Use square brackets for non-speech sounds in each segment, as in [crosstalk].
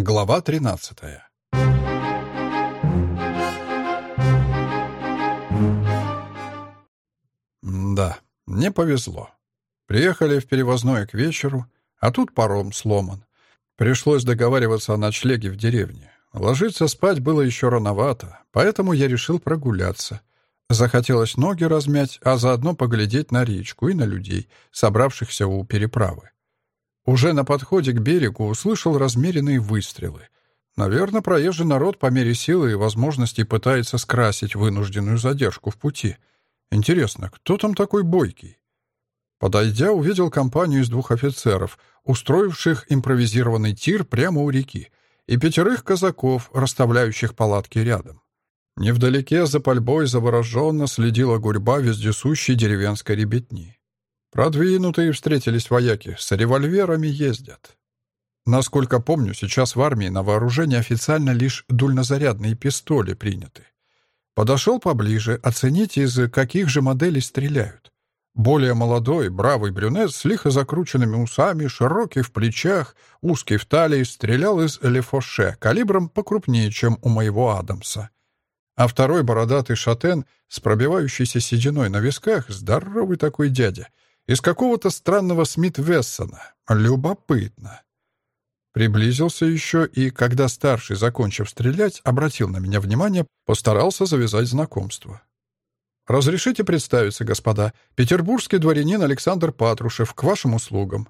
Глава 13 Да, не повезло. Приехали в перевозное к вечеру, а тут паром сломан. Пришлось договариваться о ночлеге в деревне. Ложиться спать было еще рановато, поэтому я решил прогуляться. Захотелось ноги размять, а заодно поглядеть на речку и на людей, собравшихся у переправы. Уже на подходе к берегу услышал размеренные выстрелы. Наверное, проезжий народ по мере силы и возможностей пытается скрасить вынужденную задержку в пути. Интересно, кто там такой бойкий? Подойдя, увидел компанию из двух офицеров, устроивших импровизированный тир прямо у реки, и пятерых казаков, расставляющих палатки рядом. Невдалеке за пальбой завороженно следила гурьба вездесущей деревенской ребятни. Продвинутые встретились вояки, с револьверами ездят. Насколько помню, сейчас в армии на вооружение официально лишь дульнозарядные пистоли приняты. Подошел поближе, оценить, из каких же моделей стреляют. Более молодой, бравый брюнет с лихо закрученными усами, широкий в плечах, узкий в талии, стрелял из Лефоше, калибром покрупнее, чем у моего Адамса. А второй бородатый шатен с пробивающейся сединой на висках, здоровый такой дядя — из какого-то странного Смит-Вессона. Любопытно. Приблизился еще и, когда старший, закончив стрелять, обратил на меня внимание, постарался завязать знакомство. «Разрешите представиться, господа. Петербургский дворянин Александр Патрушев, к вашим услугам».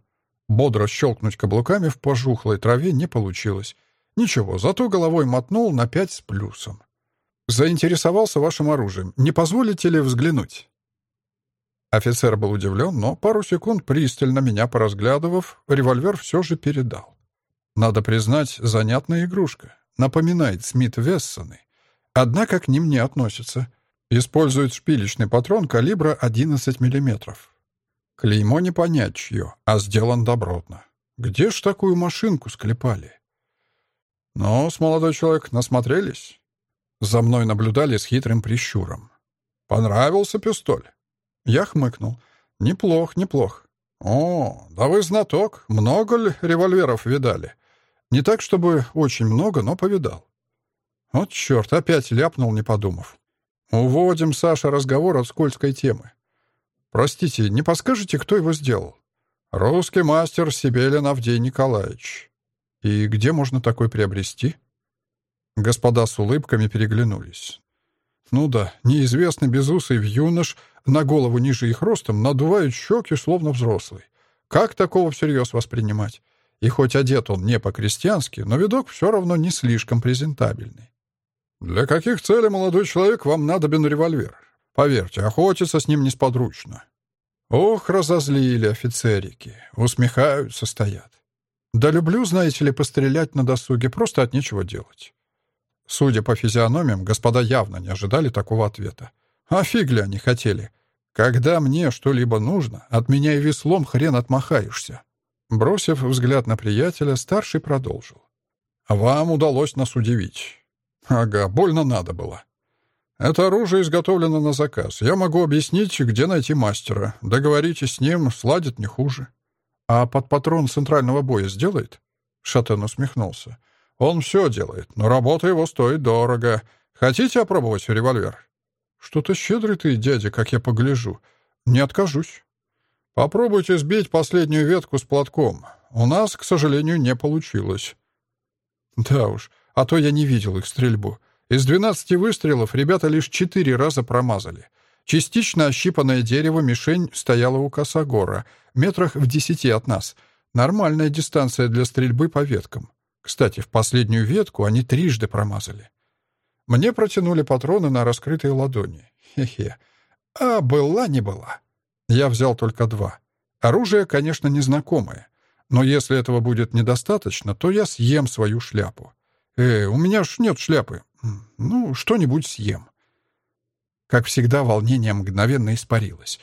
Бодро щелкнуть каблуками в пожухлой траве не получилось. Ничего, зато головой мотнул на пять с плюсом. «Заинтересовался вашим оружием. Не позволите ли взглянуть?» Офицер был удивлен, но пару секунд, пристально меня поразглядывав, револьвер все же передал. Надо признать, занятная игрушка. Напоминает Смит Вессоны. Однако к ним не относится. Использует шпилечный патрон калибра 11 мм. Клеймо не понять чье, а сделан добротно. Где ж такую машинку склепали? Но с молодой человек насмотрелись. За мной наблюдали с хитрым прищуром. Понравился пистоль? Я хмыкнул. «Неплох, неплох». «О, да вы знаток. Много ли револьверов видали?» «Не так, чтобы очень много, но повидал». Вот черт, опять ляпнул, не подумав. «Уводим, Саша, разговор от скользкой темы. Простите, не подскажете, кто его сделал?» «Русский мастер Сибелин Авдей Николаевич». «И где можно такой приобрести?» Господа с улыбками переглянулись. Ну да, неизвестный безусый юнош на голову ниже их ростом надувает щеки, словно взрослый. Как такого всерьез воспринимать? И хоть одет он не по-крестьянски, но видок все равно не слишком презентабельный. «Для каких целей, молодой человек, вам надобен револьвер? Поверьте, охотиться с ним несподручно». Ох, разозлили офицерики, усмехаются стоят. Да люблю, знаете ли, пострелять на досуге, просто от нечего делать. Судя по физиономиям, господа явно не ожидали такого ответа. А фиг ли они хотели? Когда мне что-либо нужно, от меня и веслом хрен отмахаешься. Бросив взгляд на приятеля, старший продолжил. «Вам удалось нас удивить». «Ага, больно надо было». «Это оружие изготовлено на заказ. Я могу объяснить, где найти мастера. Договоритесь с ним, сладит не хуже». «А под патрон центрального боя сделает?» Шатен усмехнулся. Он все делает, но работа его стоит дорого. Хотите опробовать револьвер? Что-то щедрый ты, дядя, как я погляжу. Не откажусь. Попробуйте сбить последнюю ветку с платком. У нас, к сожалению, не получилось. Да уж, а то я не видел их стрельбу. Из двенадцати выстрелов ребята лишь четыре раза промазали. Частично ощипанное дерево мишень стояла у косогора, метрах в десяти от нас. Нормальная дистанция для стрельбы по веткам. Кстати, в последнюю ветку они трижды промазали. Мне протянули патроны на раскрытой ладони. Хе-хе. А была не была. Я взял только два. Оружие, конечно, незнакомое. Но если этого будет недостаточно, то я съем свою шляпу. Э, у меня ж нет шляпы. Ну, что-нибудь съем. Как всегда, волнение мгновенно испарилось.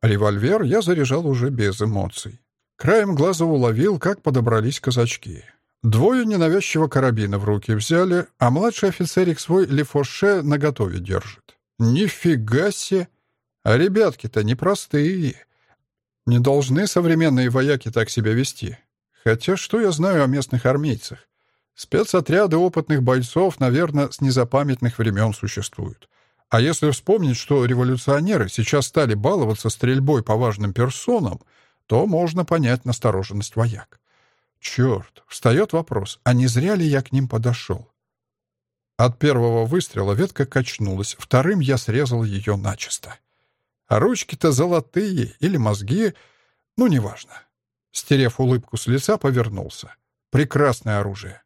Револьвер я заряжал уже без эмоций. Краем глаза уловил, как подобрались казачки. Двое ненавязчиво карабина в руки взяли, а младший офицерик свой лефоше наготове держит. Нифига себе! А ребятки-то непростые. Не должны современные вояки так себя вести. Хотя что я знаю о местных армейцах? Спецотряды опытных бойцов, наверное, с незапамятных времен существуют. А если вспомнить, что революционеры сейчас стали баловаться стрельбой по важным персонам, то можно понять настороженность вояк. Черт, встает вопрос, а не зря ли я к ним подошел? От первого выстрела ветка качнулась, вторым я срезал ее начисто. А ручки-то золотые или мозги, ну, неважно. Стерев улыбку с лица, повернулся. Прекрасное оружие.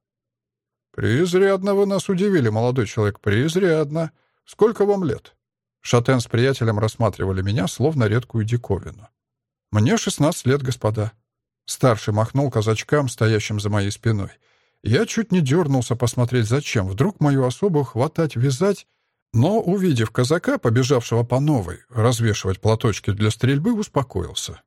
«Преизрядно вы нас удивили, молодой человек, преизрядно. Сколько вам лет?» Шатен с приятелем рассматривали меня, словно редкую диковину. «Мне шестнадцать лет, господа». Старший махнул казачкам, стоящим за моей спиной. Я чуть не дернулся посмотреть, зачем. Вдруг мою особу хватать, вязать. Но, увидев казака, побежавшего по новой, развешивать платочки для стрельбы, успокоился.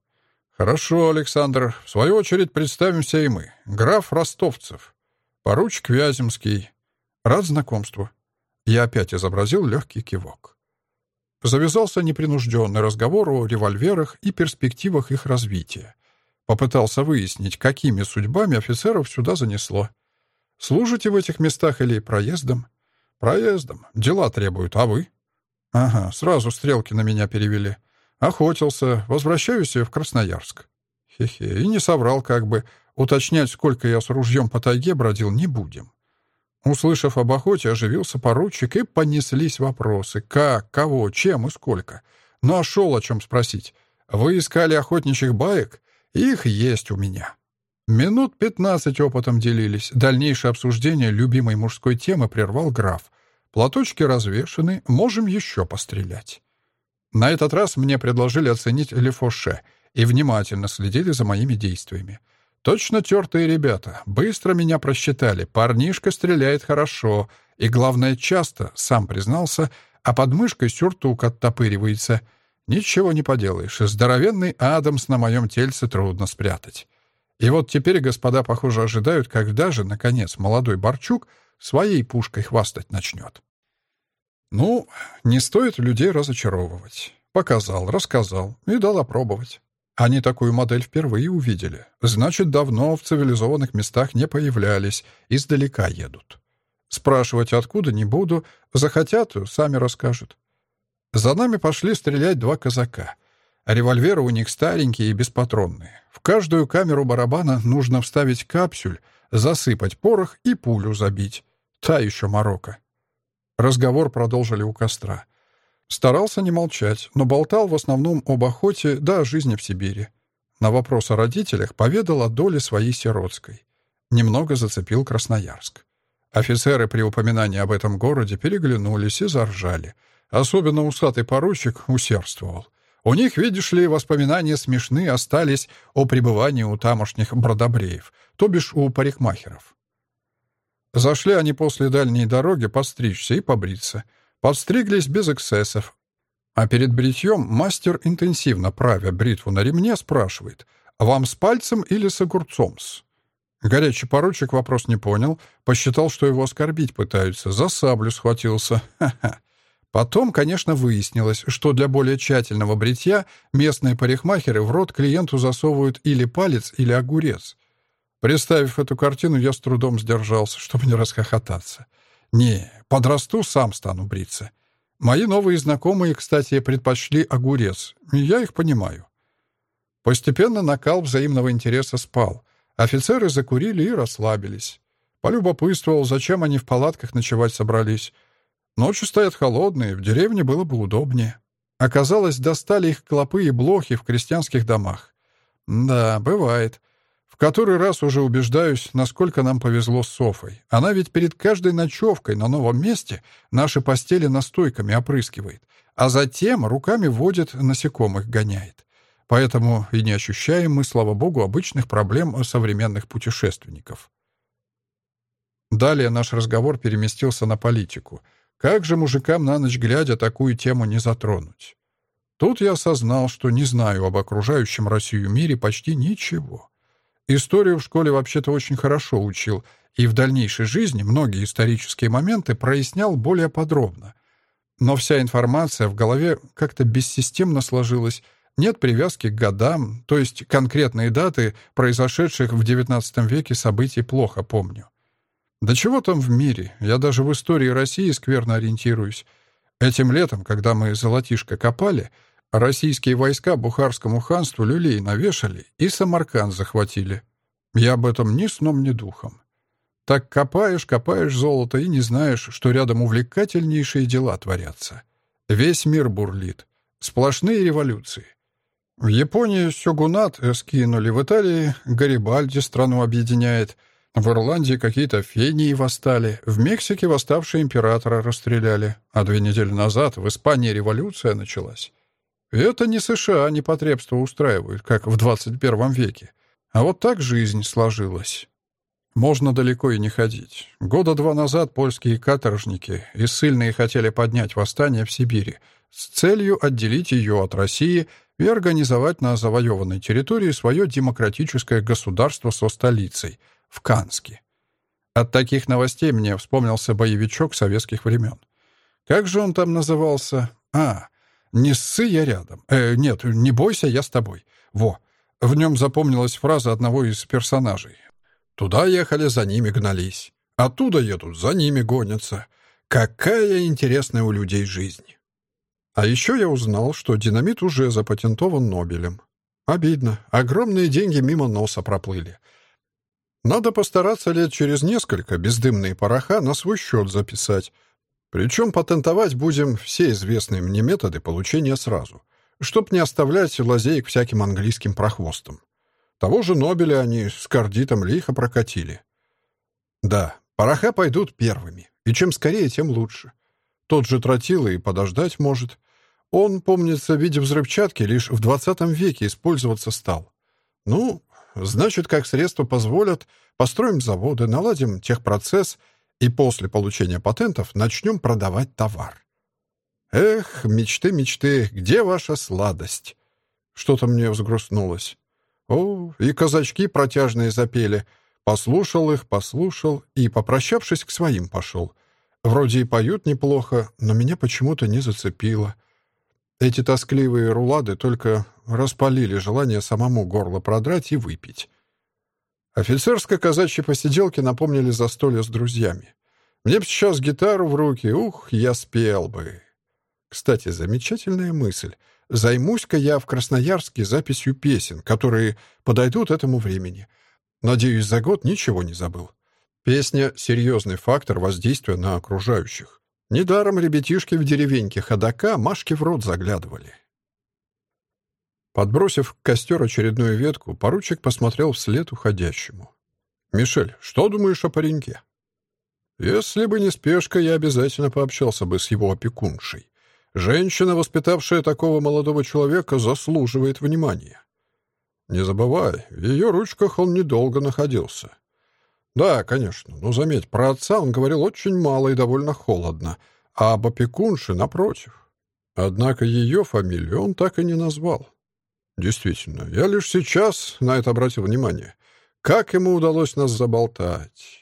«Хорошо, Александр. В свою очередь представимся и мы. Граф Ростовцев. Поручик Вяземский. Рад знакомству». Я опять изобразил легкий кивок. Завязался непринужденный разговор о револьверах и перспективах их развития. Попытался выяснить, какими судьбами офицеров сюда занесло. Служите в этих местах или проездом? Проездом. Дела требуют, а вы? Ага, сразу стрелки на меня перевели. Охотился, возвращаюсь в Красноярск. Хе-хе, и не соврал как бы. Уточнять, сколько я с ружьем по тайге бродил, не будем. Услышав об охоте, оживился поручик, и понеслись вопросы. Как, кого, чем и сколько. Нашел о чем спросить. Вы искали охотничьих баек? Их есть у меня. Минут пятнадцать опытом делились. Дальнейшее обсуждение любимой мужской темы прервал граф. Платочки развешаны, можем еще пострелять. На этот раз мне предложили оценить Лефоше и внимательно следили за моими действиями. Точно тертые ребята, быстро меня просчитали, парнишка стреляет хорошо, и, главное, часто, сам признался, а под мышкой сюртук оттопыривается. Ничего не поделаешь, здоровенный Адамс на моем тельце трудно спрятать. И вот теперь господа, похоже, ожидают, когда же, наконец, молодой Борчук своей пушкой хвастать начнет. Ну, не стоит людей разочаровывать. Показал, рассказал и дал опробовать. Они такую модель впервые увидели. Значит, давно в цивилизованных местах не появлялись, издалека едут. Спрашивать откуда не буду, захотят, сами расскажут. За нами пошли стрелять два казака. Револьверы у них старенькие и беспатронные. В каждую камеру барабана нужно вставить капсюль, засыпать порох и пулю забить. Та еще морока. Разговор продолжили у костра. Старался не молчать, но болтал в основном об охоте да о жизни в Сибири. На вопрос о родителях поведал о доле своей сиротской. Немного зацепил Красноярск. Офицеры при упоминании об этом городе переглянулись и заржали. Особенно усатый поручик усердствовал. У них, видишь ли, воспоминания смешные остались о пребывании у тамошних бродобреев, то бишь у парикмахеров. Зашли они после дальней дороги подстричься и побриться. Подстриглись без эксцессов. А перед бритьем мастер, интенсивно правя бритву на ремне, спрашивает, «Вам с пальцем или с огурцом-с?» Горячий поручик вопрос не понял, посчитал, что его оскорбить пытаются, за саблю схватился. [laughs] Ха-ха. Потом, конечно, выяснилось, что для более тщательного бритья местные парикмахеры в рот клиенту засовывают или палец, или огурец. Представив эту картину, я с трудом сдержался, чтобы не расхохотаться. Не, подрасту, сам стану бриться. Мои новые знакомые, кстати, предпочли огурец, я их понимаю. Постепенно накал взаимного интереса спал. Офицеры закурили и расслабились. Полюбопытствовал, зачем они в палатках ночевать собрались. Ночи стоят холодные, в деревне было бы удобнее. Оказалось, достали их клопы и блохи в крестьянских домах. Да, бывает. В который раз уже убеждаюсь, насколько нам повезло с Софой. Она ведь перед каждой ночевкой на новом месте наши постели настойками опрыскивает, а затем руками водит, насекомых гоняет. Поэтому и не ощущаем мы, слава богу, обычных проблем современных путешественников. Далее наш разговор переместился на политику — как же мужикам на ночь глядя такую тему не затронуть? Тут я осознал, что не знаю об окружающем Россию мире почти ничего. Историю в школе вообще-то очень хорошо учил, и в дальнейшей жизни многие исторические моменты прояснял более подробно. Но вся информация в голове как-то бессистемно сложилась, нет привязки к годам, то есть конкретные даты произошедших в XIX веке событий плохо помню. Да чего там в мире? Я даже в истории России скверно ориентируюсь. Этим летом, когда мы золотишко копали, российские войска Бухарскому ханству люлей навешали и Самарканд захватили. Я об этом ни сном, ни духом. Так копаешь, копаешь золото и не знаешь, что рядом увлекательнейшие дела творятся. Весь мир бурлит. Сплошные революции. В Японии сёгунат скинули, в Италии Гарибальди страну объединяет, в Ирландии какие-то фении восстали, в Мексике восставшие императора расстреляли, а две недели назад в Испании революция началась. И это не США непотребство устраивают, как в 21 веке. А вот так жизнь сложилась. Можно далеко и не ходить. Года два назад польские каторжники и ссыльные хотели поднять восстание в Сибири с целью отделить ее от России и организовать на завоеванной территории свое демократическое государство со столицей — в Канске. От таких новостей мне вспомнился боевичок советских времен. Как же он там назывался? А, «Не ссы, я рядом». Э, нет, «Не бойся, я с тобой». Во. В нем запомнилась фраза одного из персонажей. Туда ехали, за ними гнались. Оттуда едут, за ними гонятся. Какая интересная у людей жизнь. А еще я узнал, что динамит уже запатентован Нобелем. Обидно. Огромные деньги мимо носа проплыли. Надо постараться лет через несколько бездымные пороха на свой счет записать. Причем патентовать будем все известные мне методы получения сразу, чтоб не оставлять лазеек всяким английским прохвостам. Того же Нобеля они с кардитом лихо прокатили. Да, пороха пойдут первыми, и чем скорее, тем лучше. Тот же Тротила и подождать может. Он, помнится, в виде взрывчатки лишь в 20 веке использоваться стал. Ну, значит, как средства позволят, построим заводы, наладим техпроцесс и после получения патентов начнем продавать товар. Эх, мечты, мечты, где ваша сладость? Что-то мне взгрустнулось. О, и казачки протяжные запели. Послушал их, послушал и, попрощавшись, к своим пошел. Вроде и поют неплохо, но меня почему-то не зацепило. Эти тоскливые рулады только распалили желание самому горло продрать и выпить. Офицерско-казачьи посиделки напомнили застолье с друзьями. Мне б сейчас гитару в руки, ух, я спел бы. Кстати, замечательная мысль — Займусь-ка я в Красноярске записью песен, которые подойдут этому времени. Надеюсь, за год ничего не забыл. Песня — серьезный фактор воздействия на окружающих. Недаром ребятишки в деревеньке ходока Машке в рот заглядывали. Подбросив к костер очередную ветку, поручик посмотрел вслед уходящему. «Мишель, что думаешь о пареньке?» «Если бы не спешка, я обязательно пообщался бы с его опекуншей. Женщина, воспитавшая такого молодого человека, заслуживает внимания. Не забывай, в ее ручках он недолго находился. Да, конечно, но заметь, про отца он говорил очень мало и довольно холодно, а об опекунше, напротив. Однако ее фамилию он так и не назвал. Действительно, я лишь сейчас на это обратил внимание. Как ему удалось нас заболтать?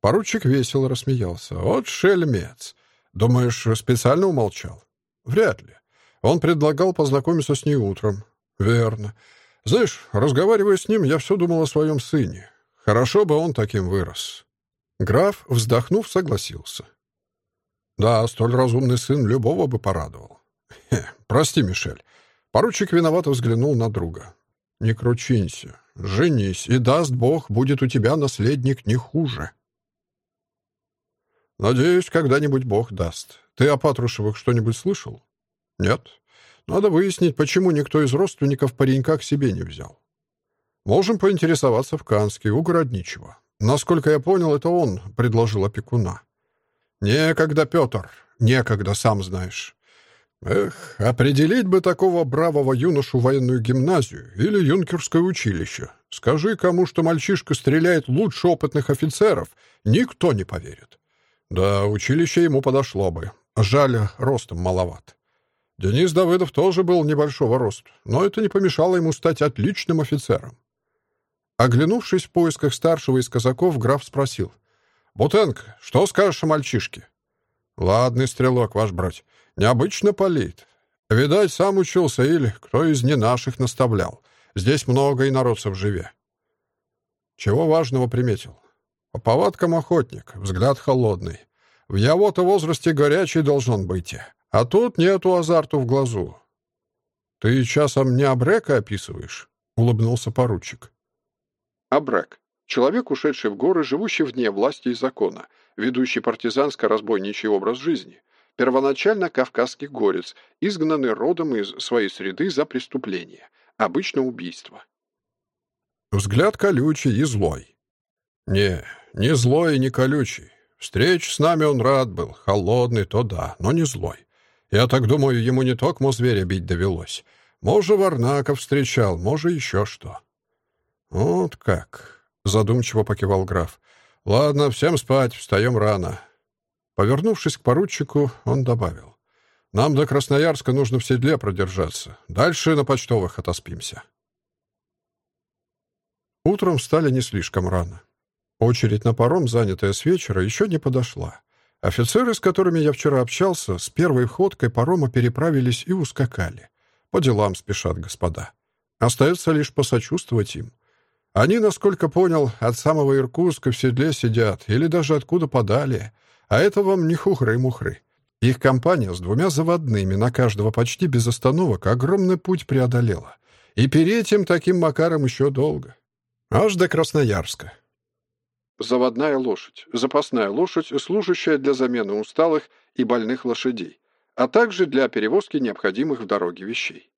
Поручик весело рассмеялся. Вот шельмец! Думаешь, специально умолчал? Вряд ли. Он предлагал познакомиться с ней утром. Верно. Знаешь, разговаривая с ним, я все думал о своем сыне. Хорошо бы он таким вырос. Граф, вздохнув, согласился. Да, столь разумный сын любого бы порадовал. Хе, прости, Мишель. Поручик виновато взглянул на друга. Не кручинься, женись, и даст Бог, будет у тебя наследник не хуже. Надеюсь, когда-нибудь Бог даст. Ты о Патрушевых что-нибудь слышал? Нет. Надо выяснить, почему никто из родственников паренька к себе не взял. Можем поинтересоваться в Канске, у Городничего. Насколько я понял, это он предложил опекуна. Некогда, Петр, некогда, сам знаешь. Эх, определить бы такого бравого юношу в военную гимназию или юнкерское училище. Скажи кому, что мальчишка стреляет лучше опытных офицеров, никто не поверит. Да, училище ему подошло бы. Жаль, ростом маловат. Денис Давыдов тоже был небольшого роста, но это не помешало ему стать отличным офицером. Оглянувшись в поисках старшего из казаков, граф спросил. «Бутенко, что скажешь о мальчишке?» «Ладный стрелок, ваш брать. Необычно палит. Видать, сам учился или кто из не наших наставлял. Здесь много инородцев живе». «Чего важного приметил?» По повадкам охотник, взгляд холодный. В его-то возрасте горячий должен быть. А тут нету азарту в глазу. «Ты часом не Абрека описываешь?» — улыбнулся поручик. Абрек. Человек, ушедший в горы, живущий вне власти и закона, ведущий партизанско-разбойничий образ жизни. Первоначально кавказский горец, изгнанный родом из своей среды за преступление, обычно убийство. Взгляд колючий и злой. Не, не злой и не колючий. Встреч с нами он рад был, холодный, то да, но не злой. Я так думаю, ему не только зверя бить довелось. Може, Варнаков встречал, може, еще что. Вот как, задумчиво покивал граф. Ладно, всем спать, встаем рано. Повернувшись к поручику, он добавил. Нам до Красноярска нужно в седле продержаться. Дальше на почтовых отоспимся. Утром встали не слишком рано. Очередь на паром, занятая с вечера, еще не подошла. Офицеры, с которыми я вчера общался, с первой ходкой парома переправились и ускакали. По делам спешат господа. Остается лишь посочувствовать им. Они, насколько понял, от самого Иркутска в седле сидят, или даже откуда подали. А это вам не хухры-мухры. Их компания с двумя заводными на каждого почти без остановок огромный путь преодолела. И переть им таким макаром еще долго. Аж до Красноярска. Заводная лошадь. Запасная лошадь, служащая для замены усталых и больных лошадей, а также для перевозки необходимых в дороге вещей.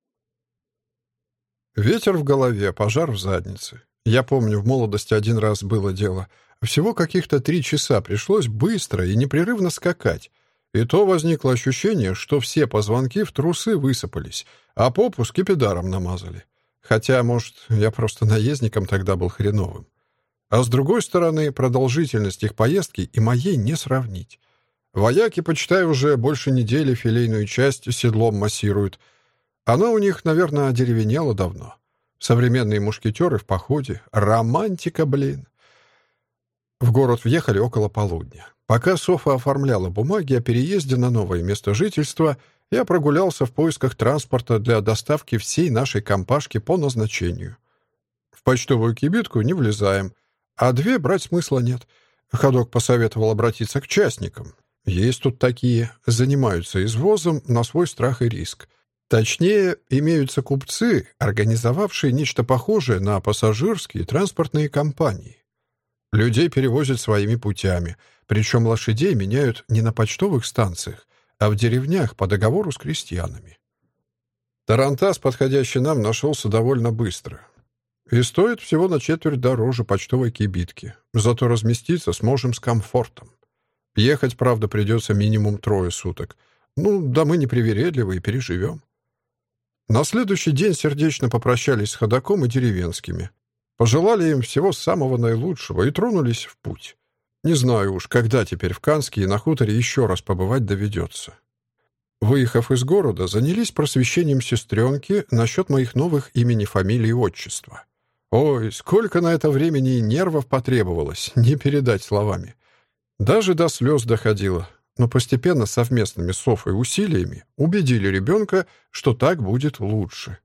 Ветер в голове, пожар в заднице. Я помню, в молодости один раз было дело. Всего каких-то три часа пришлось быстро и непрерывно скакать. И то возникло ощущение, что все позвонки в трусы высыпались, а попу скипидаром намазали. Хотя, может, я просто наездником тогда был хреновым. А с другой стороны, продолжительность их поездки и моей не сравнить. Вояки, почитай, уже больше недели филейную часть седлом массируют. Она у них, наверное, одеревенела давно. Современные мушкетеры в походе. Романтика, блин. В город въехали около полудня. Пока Софа оформляла бумаги о переезде на новое место жительства, я прогулялся в поисках транспорта для доставки всей нашей компашки по назначению. В почтовую кибитку не влезаем, а две брать смысла нет. Ходок посоветовал обратиться к частникам. Есть тут такие, занимаются извозом на свой страх и риск. Точнее, имеются купцы, организовавшие нечто похожее на пассажирские транспортные компании. Людей перевозят своими путями, причем лошадей меняют не на почтовых станциях, а в деревнях по договору с крестьянами. Тарантас, подходящий нам, нашелся довольно быстро. И стоит всего на четверть дороже почтовой кибитки. Зато разместиться сможем с комфортом. Ехать, правда, придется минимум трое суток. Ну, да мы не привередливы и переживем. На следующий день сердечно попрощались с ходаком и деревенскими. Пожелали им всего самого наилучшего и тронулись в путь. Не знаю уж, когда теперь в Канске и на хуторе еще раз побывать доведется. Выехав из города, занялись просвещением сестренки насчет моих новых имени, фамилии и отчества. Ой, сколько на это времени и нервов потребовалось, не передать словами. Даже до слез доходило, но постепенно совместными с Софой усилиями убедили ребенка, что так будет лучше.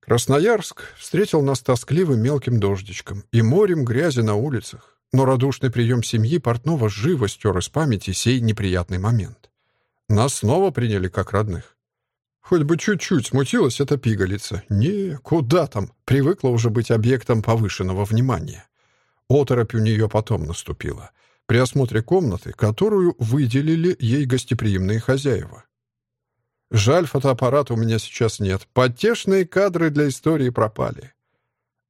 Красноярск встретил нас тоскливым мелким дождичком и морем грязи на улицах но радушный прием семьи Портнова живо стер из памяти сей неприятный момент. Нас снова приняли как родных. Хоть бы чуть-чуть смутилась эта пигалица. Не, куда там, привыкла уже быть объектом повышенного внимания. Оторопь у нее потом наступила, при осмотре комнаты, которую выделили ей гостеприимные хозяева. Жаль, фотоаппарата у меня сейчас нет. Потешные кадры для истории пропали.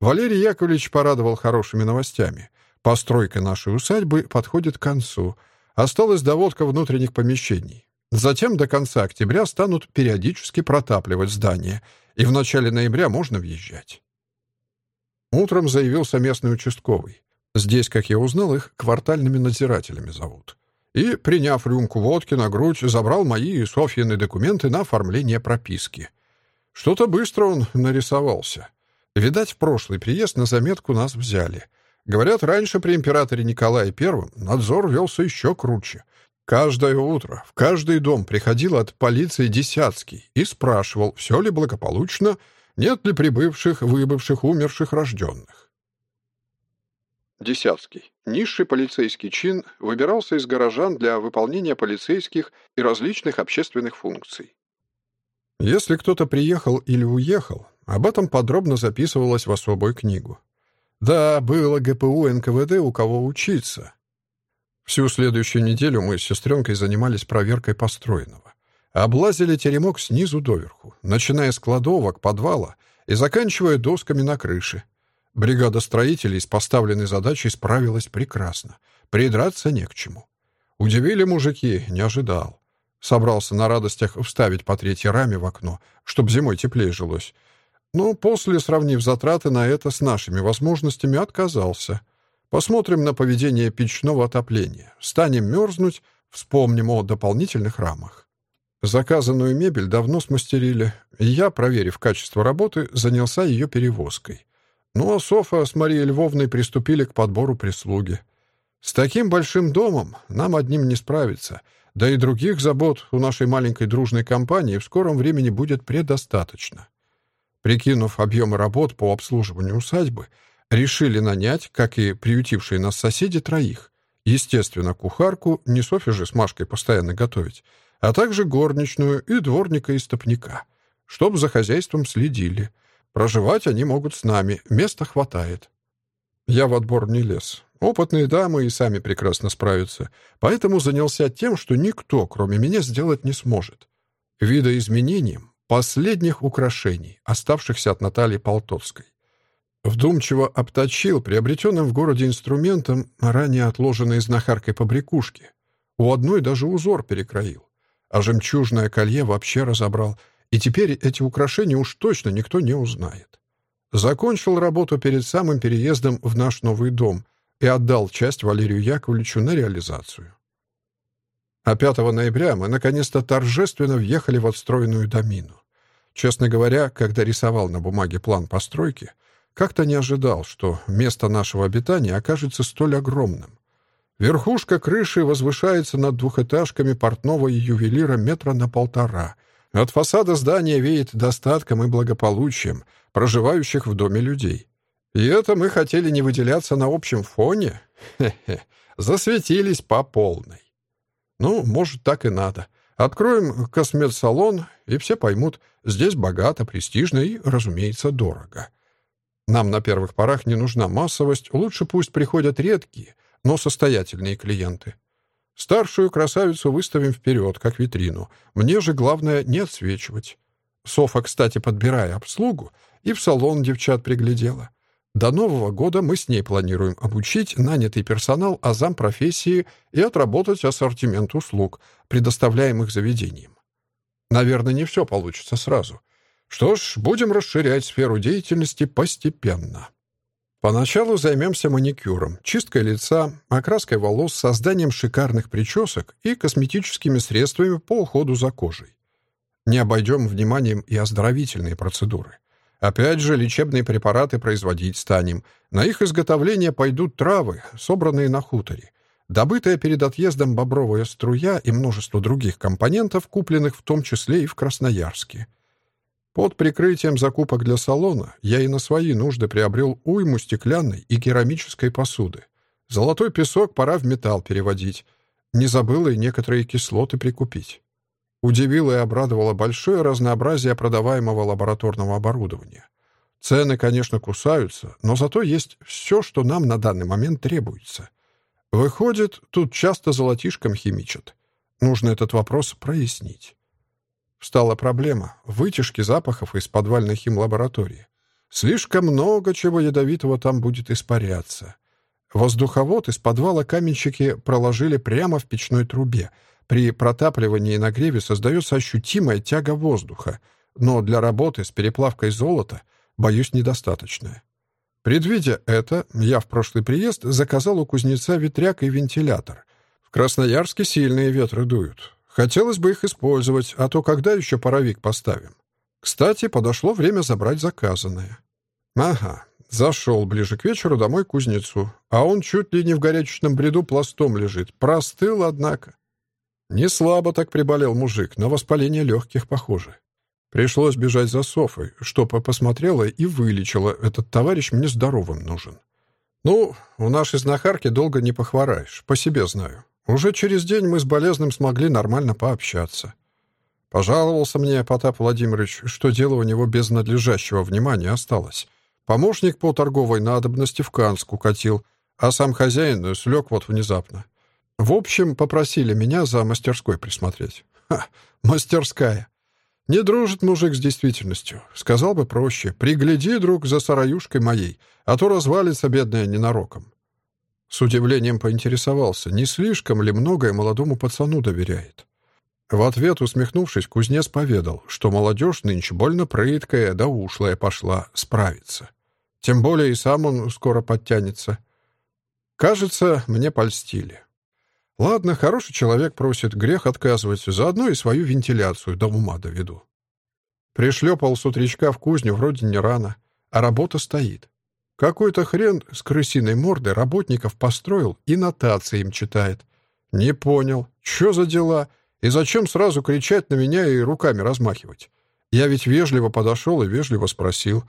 Валерий Яковлевич порадовал хорошими новостями. Постройка нашей усадьбы подходит к концу. Осталась доводка внутренних помещений. Затем до конца октября станут периодически протапливать здание, и в начале ноября можно въезжать. Утром заявился местный участковый. Здесь, как я узнал, их квартальными надзирателями зовут. И, приняв рюмку водки на грудь, забрал мои и Софьины документы на оформление прописки. Что-то быстро он нарисовался. Видать, в прошлый приезд на заметку нас взяли — Говорят, раньше при императоре Николае I надзор велся еще круче. Каждое утро в каждый дом приходил от полиции Десятский и спрашивал, все ли благополучно, нет ли прибывших, выбывших, умерших, рожденных. Десятский. Низший полицейский чин выбирался из горожан для выполнения полицейских и различных общественных функций. Если кто-то приехал или уехал, об этом подробно записывалось в особую книгу. Да, было ГПУ НКВД у кого учиться. Всю следующую неделю мы с сестренкой занимались проверкой построенного. Облазили теремок снизу доверху, начиная с кладовок, подвала и заканчивая досками на крыше. Бригада строителей с поставленной задачей справилась прекрасно. Придраться не к чему. Удивили мужики, не ожидал. Собрался на радостях вставить по третьей раме в окно, чтобы зимой теплее жилось. Но после, сравнив затраты на это с нашими возможностями, отказался. Посмотрим на поведение печного отопления. Станем мерзнуть, вспомним о дополнительных рамах. Заказанную мебель давно смастерили, и я, проверив качество работы, занялся ее перевозкой. Ну а Софа с Марией Львовной приступили к подбору прислуги. С таким большим домом нам одним не справиться — да и других забот у нашей маленькой дружной компании в скором времени будет предостаточно. Прикинув объемы работ по обслуживанию усадьбы, решили нанять, как и приютившие нас соседи, троих. Естественно, кухарку, не Софья же с Машкой постоянно готовить, а также горничную и дворника и стопника, чтобы за хозяйством следили. Проживать они могут с нами, места хватает. Я в отбор не лез. Опытные дамы и сами прекрасно справятся, поэтому занялся тем, что никто, кроме меня, сделать не сможет. Видоизменением последних украшений, оставшихся от Натальи Полтовской. Вдумчиво обточил приобретенным в городе инструментом ранее отложенные знахаркой побрякушки. У одной даже узор перекроил. А жемчужное колье вообще разобрал, и теперь эти украшения уж точно никто не узнает. Закончил работу перед самым переездом в наш новый дом — и отдал часть Валерию Яковлевичу на реализацию. А 5 ноября мы наконец-то торжественно въехали в отстроенную домину. Честно говоря, когда рисовал на бумаге план постройки, как-то не ожидал, что место нашего обитания окажется столь огромным. Верхушка крыши возвышается над двухэтажками портного и ювелира метра на полтора. От фасада здания веет достатком и благополучием проживающих в доме людей. И это мы хотели не выделяться на общем фоне? Хе-хе, засветились по полной. Ну, может, так и надо. Откроем косметсалон, и все поймут, здесь богато, престижно и, разумеется, дорого. Нам на первых порах не нужна массовость, лучше пусть приходят редкие, но состоятельные клиенты. Старшую красавицу выставим вперед, как витрину. Мне же главное не отсвечивать. Софа, кстати, подбирая обслугу, и в салон девчат приглядела. До Нового года мы с ней планируем обучить нанятый персонал азам профессии и отработать ассортимент услуг, предоставляемых заведением. Наверное, не все получится сразу. Что ж, будем расширять сферу деятельности постепенно. Поначалу займемся маникюром, чисткой лица, окраской волос, созданием шикарных причесок и косметическими средствами по уходу за кожей. Не обойдем вниманием и оздоровительные процедуры. Опять же, лечебные препараты производить станем. На их изготовление пойдут травы, собранные на хуторе. Добытая перед отъездом бобровая струя и множество других компонентов, купленных в том числе и в Красноярске. Под прикрытием закупок для салона я и на свои нужды приобрел уйму стеклянной и керамической посуды. Золотой песок пора в металл переводить. Не забыла и некоторые кислоты прикупить. Удивило и обрадовало большое разнообразие продаваемого лабораторного оборудования. Цены, конечно, кусаются, но зато есть все, что нам на данный момент требуется. Выходит, тут часто золотишком химичат. Нужно этот вопрос прояснить. Встала проблема — вытяжки запахов из подвальной химлаборатории. Слишком много чего ядовитого там будет испаряться. Воздуховод из подвала каменщики проложили прямо в печной трубе — при протапливании и нагреве создается ощутимая тяга воздуха, но для работы с переплавкой золота, боюсь, недостаточная. Предвидя это, я в прошлый приезд заказал у кузнеца ветряк и вентилятор. В Красноярске сильные ветры дуют. Хотелось бы их использовать, а то когда еще паровик поставим? Кстати, подошло время забрать заказанное. Ага, зашел ближе к вечеру домой к кузнецу, а он чуть ли не в горячечном бреду пластом лежит. Простыл, однако. Не слабо так приболел мужик, на воспаление легких похоже. Пришлось бежать за Софой, чтобы посмотрела и вылечила. Этот товарищ мне здоровым нужен. Ну, у нашей знахарки долго не похвораешь, по себе знаю. Уже через день мы с болезным смогли нормально пообщаться. Пожаловался мне Потап Владимирович, что дело у него без надлежащего внимания осталось. Помощник по торговой надобности в Канск укатил, а сам хозяин слег вот внезапно. В общем, попросили меня за мастерской присмотреть. Ха, мастерская. Не дружит мужик с действительностью. Сказал бы проще. Пригляди, друг, за сараюшкой моей, а то развалится бедная ненароком. С удивлением поинтересовался, не слишком ли многое молодому пацану доверяет. В ответ, усмехнувшись, кузнец поведал, что молодежь нынче больно прыткая да ушлая пошла справиться. Тем более и сам он скоро подтянется. Кажется, мне польстили. Ладно, хороший человек просит, грех отказывать, заодно и свою вентиляцию до ума доведу. Пришлепал с утречка в кузню вроде не рано, а работа стоит. Какой-то хрен с крысиной мордой работников построил и нотации им читает. Не понял, что за дела, и зачем сразу кричать на меня и руками размахивать? Я ведь вежливо подошел и вежливо спросил.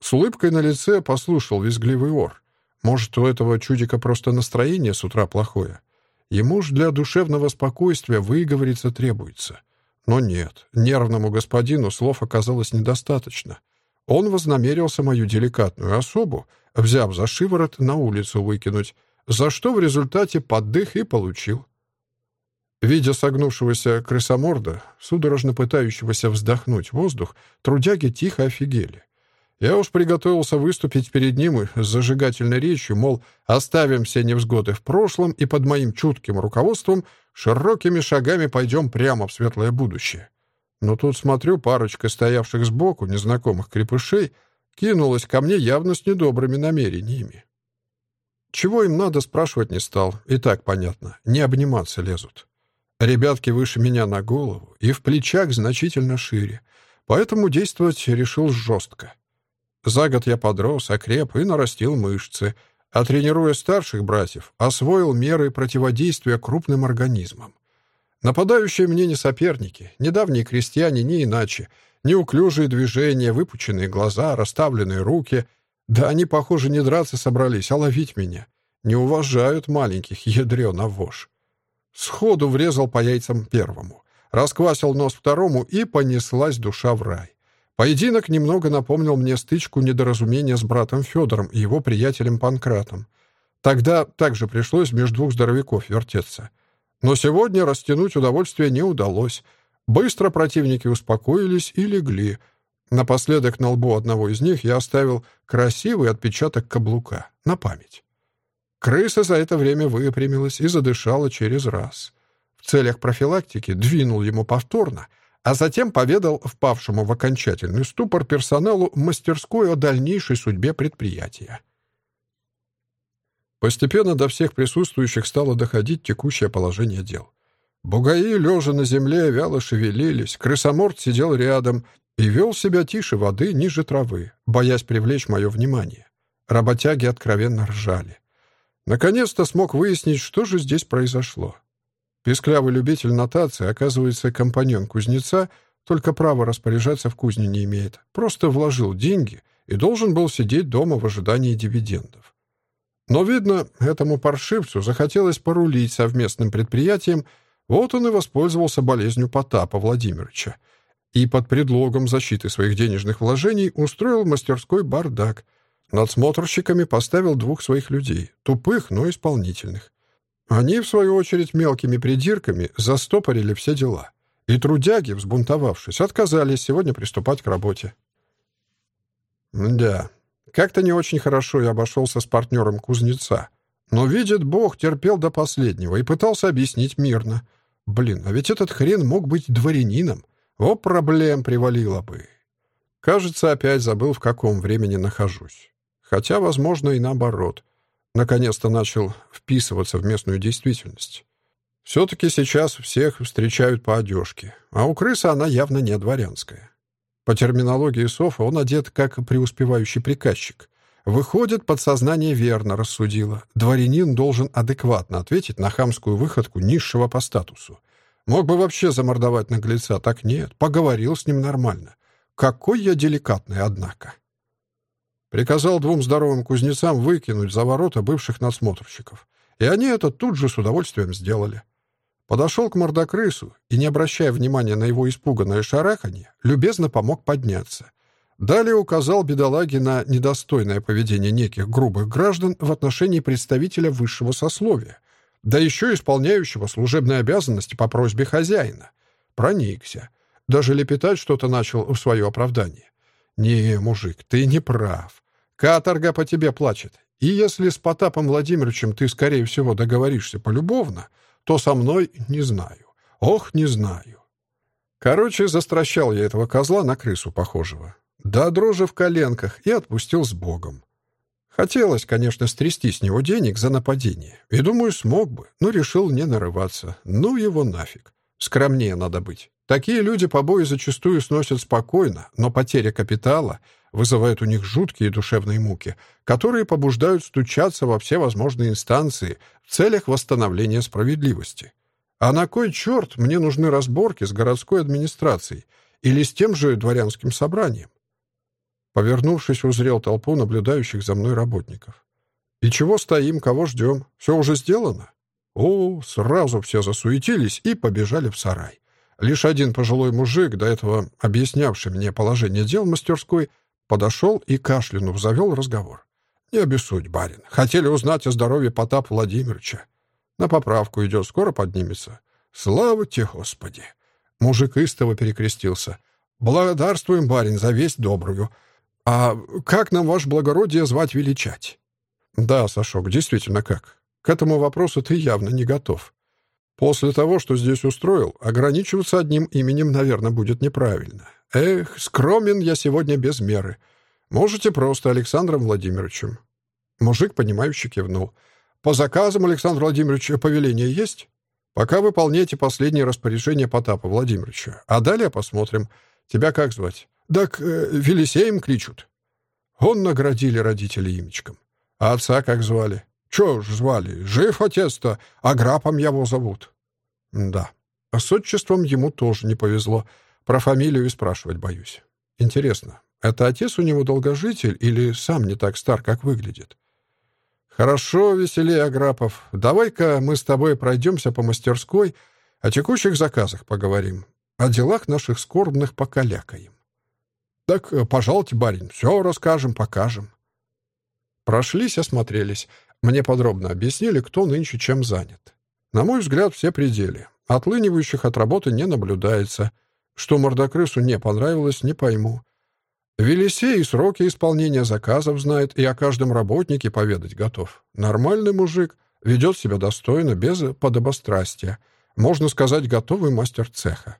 С улыбкой на лице послушал визгливый ор. Может, у этого чудика просто настроение с утра плохое? Ему ж для душевного спокойствия выговориться требуется. Но нет, нервному господину слов оказалось недостаточно. Он вознамерился мою деликатную особу, взяв за шиворот, на улицу выкинуть, за что в результате поддых и получил. Видя согнувшегося крысоморда, судорожно пытающегося вздохнуть воздух, трудяги тихо офигели. Я уж приготовился выступить перед ним и с зажигательной речью, мол, оставим все невзгоды в прошлом и под моим чутким руководством широкими шагами пойдем прямо в светлое будущее. Но тут, смотрю, парочка стоявших сбоку незнакомых крепышей кинулась ко мне явно с недобрыми намерениями. Чего им надо, спрашивать не стал. И так понятно. Не обниматься лезут. Ребятки выше меня на голову и в плечах значительно шире. Поэтому действовать решил жестко. За год я подрос, окреп и нарастил мышцы, а тренируя старших братьев, освоил меры противодействия крупным организмам. Нападающие мне не соперники, недавние крестьяне не иначе. Неуклюжие движения, выпученные глаза, расставленные руки. Да они, похоже, не драться собрались, а ловить меня. Не уважают маленьких, ядрёна вошь. Сходу врезал по яйцам первому, расквасил нос второму, и понеслась душа в рай. Поединок немного напомнил мне стычку недоразумения с братом Федором и его приятелем Панкратом. Тогда также пришлось между двух здоровяков вертеться. Но сегодня растянуть удовольствие не удалось. Быстро противники успокоились и легли. Напоследок на лбу одного из них я оставил красивый отпечаток каблука на память. Крыса за это время выпрямилась и задышала через раз. В целях профилактики двинул ему повторно — а затем поведал впавшему в окончательный ступор персоналу мастерскую о дальнейшей судьбе предприятия. Постепенно до всех присутствующих стало доходить текущее положение дел. Бугаи, лежа на земле, вяло шевелились, крысоморт сидел рядом и вел себя тише воды, ниже травы, боясь привлечь мое внимание. Работяги откровенно ржали. Наконец-то смог выяснить, что же здесь произошло. Песклявый любитель нотации, оказывается, компаньон кузнеца, только право распоряжаться в кузне не имеет. Просто вложил деньги и должен был сидеть дома в ожидании дивидендов. Но, видно, этому паршивцу захотелось порулить совместным предприятием, вот он и воспользовался болезнью Потапа Владимировича и под предлогом защиты своих денежных вложений устроил мастерской бардак. Надсмотрщиками поставил двух своих людей, тупых, но исполнительных. Они, в свою очередь, мелкими придирками застопорили все дела. И трудяги, взбунтовавшись, отказались сегодня приступать к работе. Да, как-то не очень хорошо я обошелся с партнером кузнеца. Но, видит Бог, терпел до последнего и пытался объяснить мирно. Блин, а ведь этот хрен мог быть дворянином. О, проблем привалило бы. Кажется, опять забыл, в каком времени нахожусь. Хотя, возможно, и наоборот — наконец-то начал вписываться в местную действительность. Все-таки сейчас всех встречают по одежке, а у крысы она явно не дворянская. По терминологии Софа он одет как преуспевающий приказчик. Выходит, подсознание верно рассудило. Дворянин должен адекватно ответить на хамскую выходку низшего по статусу. Мог бы вообще замордовать наглеца, так нет, поговорил с ним нормально. Какой я деликатный, однако. Приказал двум здоровым кузнецам выкинуть за ворота бывших надсмотрщиков. И они это тут же с удовольствием сделали. Подошел к мордокрысу и, не обращая внимания на его испуганное шараханье, любезно помог подняться. Далее указал бедолаге на недостойное поведение неких грубых граждан в отношении представителя высшего сословия, да еще исполняющего служебные обязанности по просьбе хозяина. Проникся. Даже лепетать что-то начал в свое оправдание. «Не, мужик, ты не прав. Каторга по тебе плачет. И если с Потапом Владимировичем ты, скорее всего, договоришься полюбовно, то со мной не знаю. Ох, не знаю». Короче, застращал я этого козла на крысу похожего. Да дрожи в коленках и отпустил с Богом. Хотелось, конечно, стрясти с него денег за нападение. И, думаю, смог бы, но решил не нарываться. Ну его нафиг. Скромнее надо быть. Такие люди побои зачастую сносят спокойно, но потеря капитала вызывает у них жуткие душевные муки, которые побуждают стучаться во все возможные инстанции в целях восстановления справедливости. А на кой черт мне нужны разборки с городской администрацией или с тем же дворянским собранием? Повернувшись, узрел толпу наблюдающих за мной работников. «И чего стоим, кого ждем? Все уже сделано?» О, сразу все засуетились и побежали в сарай. Лишь один пожилой мужик, до этого объяснявший мне положение дел в мастерской, подошел и, кашлянув, завел разговор. «Не обессудь, барин. Хотели узнать о здоровье Потап Владимировича. На поправку идет, скоро поднимется. Слава тебе, Господи!» Мужик истово перекрестился. «Благодарствуем, барин, за весть добрую. А как нам, ваше благородие, звать величать?» «Да, Сашок, действительно как. К этому вопросу ты явно не готов. После того, что здесь устроил, ограничиваться одним именем, наверное, будет неправильно. Эх, скромен я сегодня без меры. Можете просто Александром Владимировичем». Мужик, понимающий, кивнул. «По заказам, Александр Владимирович, повеление есть?» «Пока выполняйте последние распоряжения Потапа Владимировича. А далее посмотрим. Тебя как звать?» «Так э, Велисеем кличут». Он наградили родителей имечком. А отца как звали? Чё ж звали? Жив отец-то, а грапом его зовут. Да. А с отчеством ему тоже не повезло. Про фамилию и спрашивать боюсь. Интересно, это отец у него долгожитель или сам не так стар, как выглядит? Хорошо, веселее, Аграпов. Давай-ка мы с тобой пройдемся по мастерской, о текущих заказах поговорим, о делах наших скорбных покалякаем. Так, э, пожалуйте, барин, все расскажем, покажем. Прошлись, осмотрелись. Мне подробно объяснили, кто нынче чем занят. На мой взгляд, все пределы. Отлынивающих от работы не наблюдается. Что мордокрысу не понравилось, не пойму. Велисей и сроки исполнения заказов знает, и о каждом работнике поведать готов. Нормальный мужик, ведет себя достойно, без подобострастия. Можно сказать, готовый мастер цеха.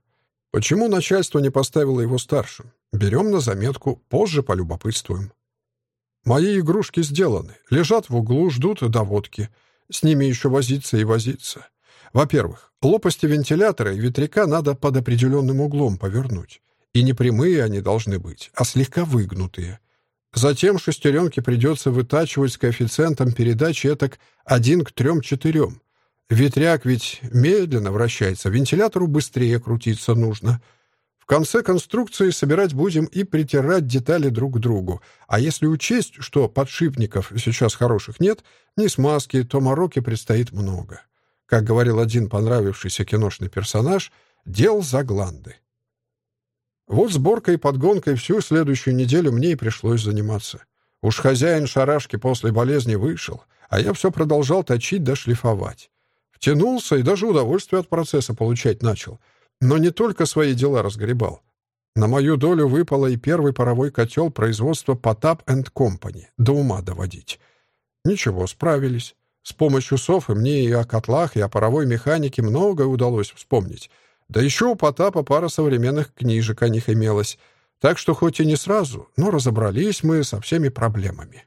Почему начальство не поставило его старшим? Берем на заметку, позже полюбопытствуем. Мои игрушки сделаны, лежат в углу, ждут доводки. С ними еще возиться и возиться. Во-первых, лопасти вентилятора и ветряка надо под определенным углом повернуть. И не прямые они должны быть, а слегка выгнутые. Затем шестеренки придется вытачивать с коэффициентом передачи этак 1 к 3-4. Ветряк ведь медленно вращается, вентилятору быстрее крутиться нужно. В конце конструкции собирать будем и притирать детали друг к другу. А если учесть, что подшипников сейчас хороших нет, ни смазки, то мороки предстоит много. Как говорил один понравившийся киношный персонаж, дел за гланды. Вот сборкой и подгонкой всю следующую неделю мне и пришлось заниматься. Уж хозяин шарашки после болезни вышел, а я все продолжал точить да шлифовать. Втянулся и даже удовольствие от процесса получать начал. Но не только свои дела разгребал. На мою долю выпало и первый паровой котел производства Потап энд Компани до ума доводить. Ничего, справились. С помощью Софы мне и о котлах, и о паровой механике многое удалось вспомнить. Да еще у Потапа пара современных книжек о них имелась. Так что хоть и не сразу, но разобрались мы со всеми проблемами.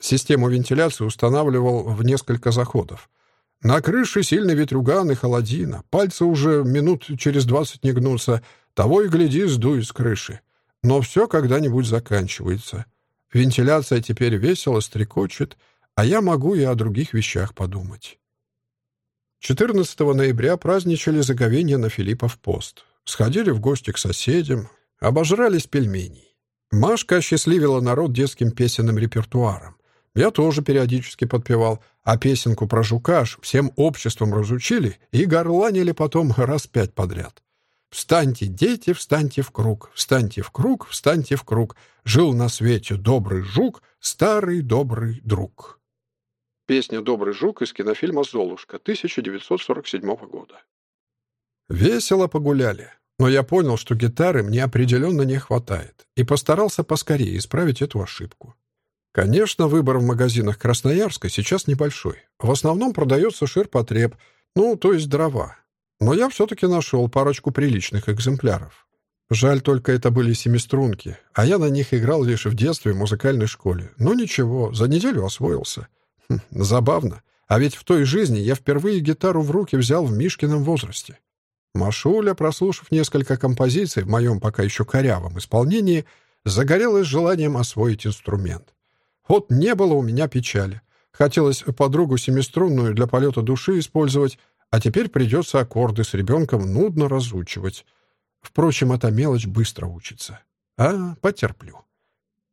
Систему вентиляции устанавливал в несколько заходов. На крыше сильный ветрюган и холодина. Пальцы уже минут через двадцать не гнутся. Того и гляди, сдуй с крыши. Но все когда-нибудь заканчивается. Вентиляция теперь весело стрекочет, а я могу и о других вещах подумать. 14 ноября праздничали заговение на Филиппов пост. Сходили в гости к соседям, обожрались пельменей. Машка осчастливила народ детским песенным репертуаром. Я тоже периодически подпевал, а песенку про жука аж всем обществом разучили и горланили потом раз пять подряд. «Встаньте, дети, встаньте в круг, встаньте в круг, встаньте в круг. Жил на свете добрый жук, старый добрый друг». Песня «Добрый жук» из кинофильма «Золушка» 1947 года. Весело погуляли, но я понял, что гитары мне определенно не хватает, и постарался поскорее исправить эту ошибку. Конечно, выбор в магазинах Красноярска сейчас небольшой. В основном продается ширпотреб, ну, то есть дрова. Но я все-таки нашел парочку приличных экземпляров. Жаль только это были семиструнки, а я на них играл лишь в детстве в музыкальной школе. Но ничего, за неделю освоился. Хм, забавно. А ведь в той жизни я впервые гитару в руки взял в Мишкином возрасте. Машуля, прослушав несколько композиций в моем пока еще корявом исполнении, загорелась желанием освоить инструмент. Вот не было у меня печали. Хотелось подругу семиструнную для полета души использовать, а теперь придется аккорды с ребенком нудно разучивать. Впрочем, эта мелочь быстро учится. А, потерплю.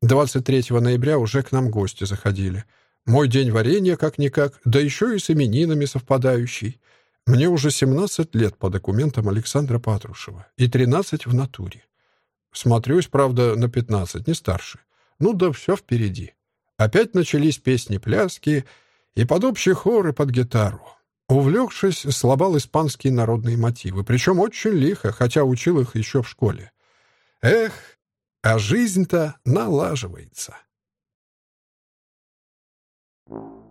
23 ноября уже к нам гости заходили. Мой день варенья как-никак, да еще и с именинами совпадающий. Мне уже 17 лет по документам Александра Патрушева и 13 в натуре. Смотрюсь, правда, на 15, не старше. Ну да все впереди. Опять начались песни-пляски и под общий хор и под гитару. Увлекшись, слабал испанские народные мотивы, причем очень лихо, хотя учил их еще в школе. Эх, а жизнь-то налаживается. Thank you.